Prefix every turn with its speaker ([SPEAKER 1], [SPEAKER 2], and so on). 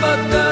[SPEAKER 1] but the